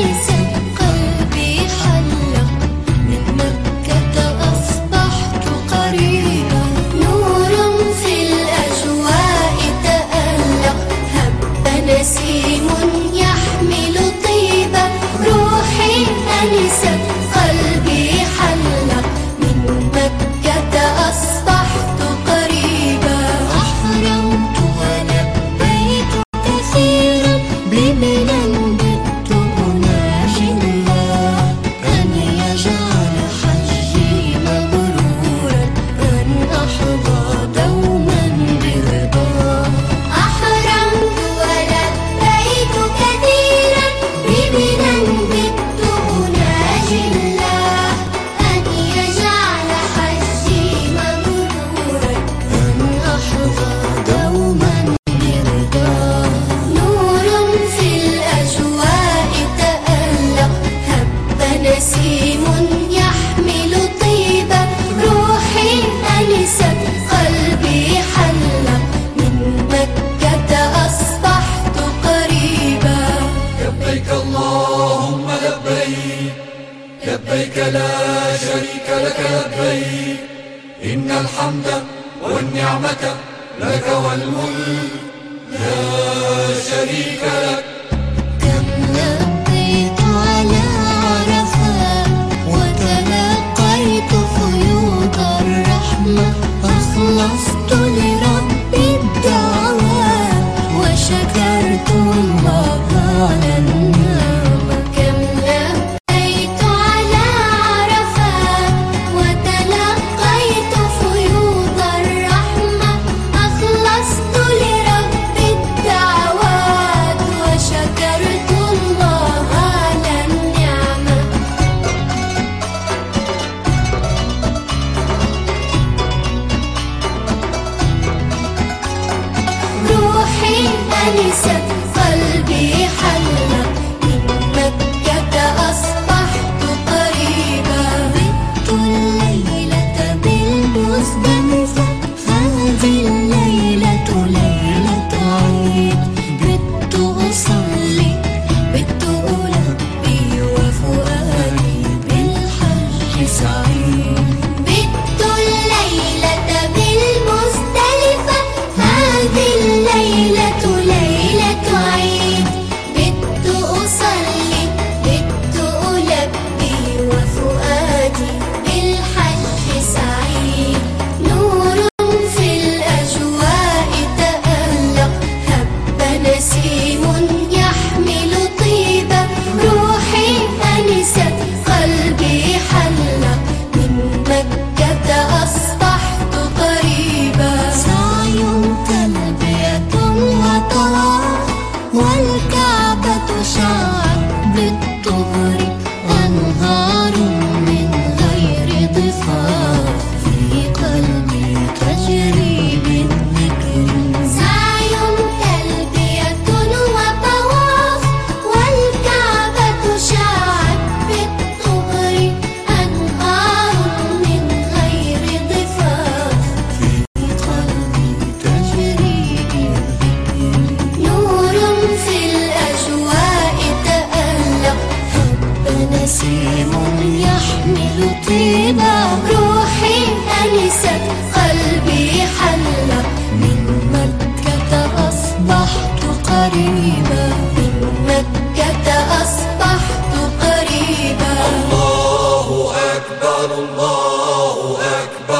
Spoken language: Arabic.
Início. لبيك لا شريك لك لبيك. إن الحمد والنعمة لك والملك. لا شريك لك ولسان قلبي حلا. من مكة أصبحت قريبا. ضدت الليلة بالمزدلفة هذه الليلة ليلة عيد. بت أصلي. بت ألبي وفؤادي بالحج سعيد. نسيم. يحمل طيبة روحي أنست قلبي حل. من مكة أصبحت قريبا من مكة أصبحت قريبا. الله أكبر الله أكبر.